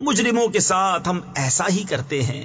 مجرموں کے ساتھ ہم ایسا ہی کرتے ہیں۔